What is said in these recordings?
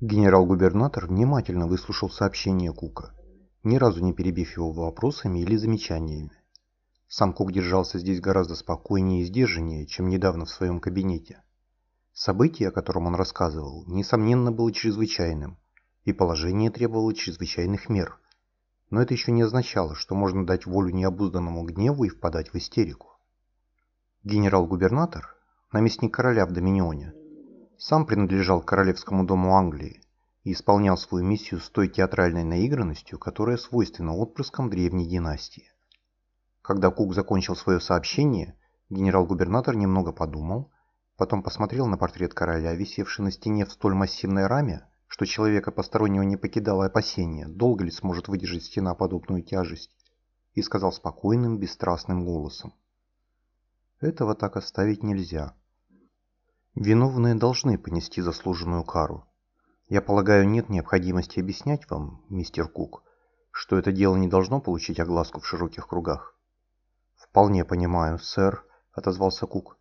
Генерал-губернатор внимательно выслушал сообщение Кука, ни разу не перебив его вопросами или замечаниями. Сам Кук держался здесь гораздо спокойнее и сдержаннее, чем недавно в своем кабинете. Событие, о котором он рассказывал, несомненно было чрезвычайным, и положение требовало чрезвычайных мер. Но это еще не означало, что можно дать волю необузданному гневу и впадать в истерику. Генерал-губернатор, наместник короля в Доминионе, сам принадлежал королевскому дому Англии и исполнял свою миссию с той театральной наигранностью, которая свойственна отпрыскам древней династии. Когда Кук закончил свое сообщение, генерал-губернатор немного подумал, потом посмотрел на портрет короля, висевший на стене в столь массивной раме, что человека постороннего не покидало опасение, долго ли сможет выдержать стена подобную тяжесть, и сказал спокойным, бесстрастным голосом. «Этого так оставить нельзя. Виновные должны понести заслуженную кару. Я полагаю, нет необходимости объяснять вам, мистер Кук, что это дело не должно получить огласку в широких кругах. Вполне понимаю, сэр, отозвался Кук.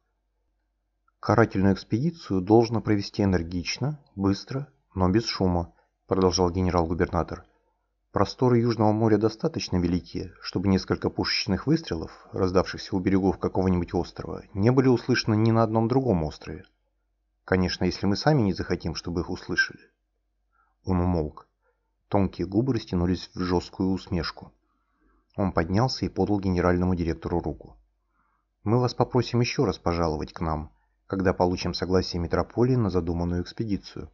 Карательную экспедицию должно провести энергично, быстро, но без шума, продолжал генерал-губернатор. Просторы Южного моря достаточно велики, чтобы несколько пушечных выстрелов, раздавшихся у берегов какого-нибудь острова, не были услышаны ни на одном другом острове. Конечно, если мы сами не захотим, чтобы их услышали. Он умолк. Тонкие губы растянулись в жесткую усмешку. Он поднялся и подал генеральному директору руку. «Мы вас попросим еще раз пожаловать к нам, когда получим согласие метрополии на задуманную экспедицию».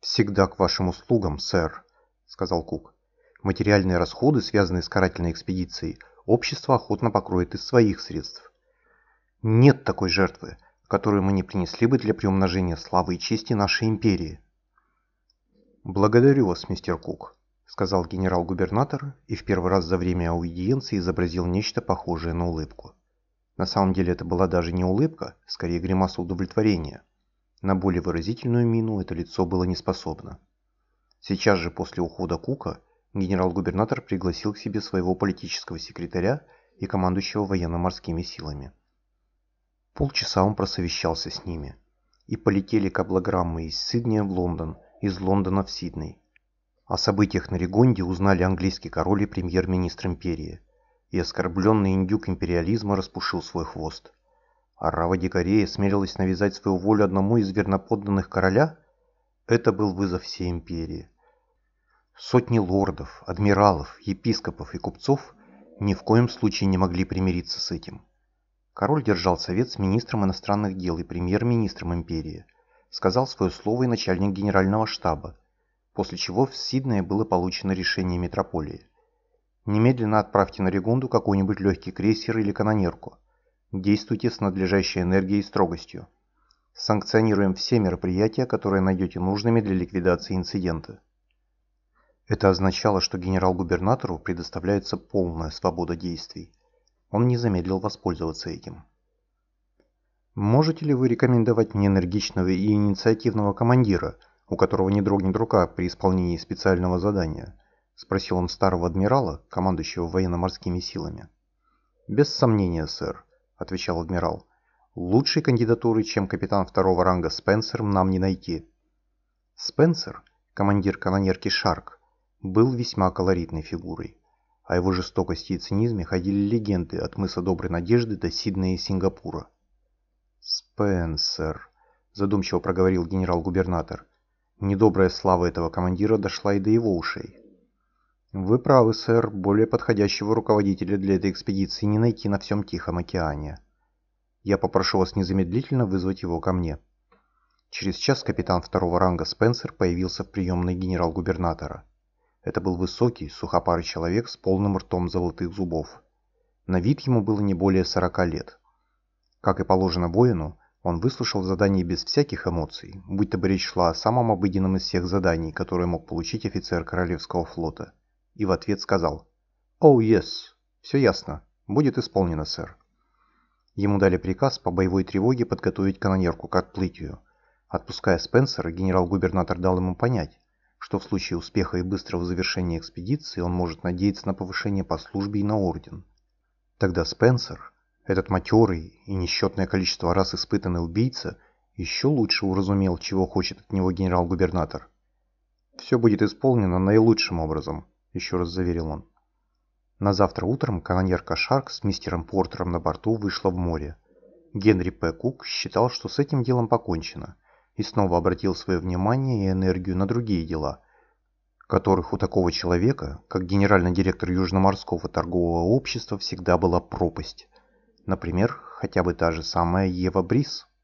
«Всегда к вашим услугам, сэр», — сказал Кук. «Материальные расходы, связанные с карательной экспедицией, общество охотно покроет из своих средств». «Нет такой жертвы которую мы не принесли бы для приумножения славы и чести нашей империи. «Благодарю вас, мистер Кук», — сказал генерал-губернатор и в первый раз за время аудиенции изобразил нечто похожее на улыбку. На самом деле это была даже не улыбка, скорее гримаса удовлетворения. На более выразительную мину это лицо было не способно. Сейчас же после ухода Кука генерал-губернатор пригласил к себе своего политического секретаря и командующего военно-морскими силами. Полчаса он просовещался с ними. И полетели каблограммы из Сиднея в Лондон, из Лондона в Сидней. О событиях на Регонде узнали английский король и премьер-министр империи. И оскорбленный индюк империализма распушил свой хвост. Арава Дикарея смелилась навязать свою волю одному из верноподданных короля? Это был вызов всей империи. Сотни лордов, адмиралов, епископов и купцов ни в коем случае не могли примириться с этим. Король держал совет с министром иностранных дел и премьер-министром империи. Сказал свое слово и начальник генерального штаба, после чего в Сиднее было получено решение метрополии. Немедленно отправьте на Регунду какой-нибудь легкий крейсер или канонерку. Действуйте с надлежащей энергией и строгостью. Санкционируем все мероприятия, которые найдете нужными для ликвидации инцидента. Это означало, что генерал-губернатору предоставляется полная свобода действий. Он не замедлил воспользоваться этим. «Можете ли вы рекомендовать мне энергичного и инициативного командира, у которого не дрогнет рука при исполнении специального задания?» – спросил он старого адмирала, командующего военно-морскими силами. «Без сомнения, сэр», – отвечал адмирал. «Лучшей кандидатуры, чем капитан второго ранга Спенсер, нам не найти». Спенсер, командир канонерки «Шарк», был весьма колоритной фигурой. О его жестокости и цинизме ходили легенды от мыса Доброй Надежды до Сиднея и Сингапура. «Спенсер», – задумчиво проговорил генерал-губернатор. Недобрая слава этого командира дошла и до его ушей. «Вы правы, сэр, более подходящего руководителя для этой экспедиции не найти на всем Тихом океане. Я попрошу вас незамедлительно вызвать его ко мне». Через час капитан второго ранга Спенсер появился в приемной генерал-губернатора. Это был высокий, сухопарый человек с полным ртом золотых зубов. На вид ему было не более сорока лет. Как и положено воину, он выслушал задание без всяких эмоций, будь-то бы речь шла о самом обыденном из всех заданий, которые мог получить офицер Королевского флота, и в ответ сказал «Oh, yes, все ясно, будет исполнено, сэр». Ему дали приказ по боевой тревоге подготовить канонерку к отплытию. Отпуская Спенсера, генерал-губернатор дал ему понять, что в случае успеха и быстрого завершения экспедиции он может надеяться на повышение по службе и на орден. Тогда Спенсер, этот матерый и несчетное количество раз испытанный убийца, еще лучше уразумел, чего хочет от него генерал-губернатор. «Все будет исполнено наилучшим образом», — еще раз заверил он. На завтра утром канонерка Шарк с мистером Портером на борту вышла в море. Генри П. Кук считал, что с этим делом покончено, и снова обратил свое внимание и энергию на другие дела, которых у такого человека, как генеральный директор Южноморского торгового общества, всегда была пропасть. Например, хотя бы та же самая Ева Брис –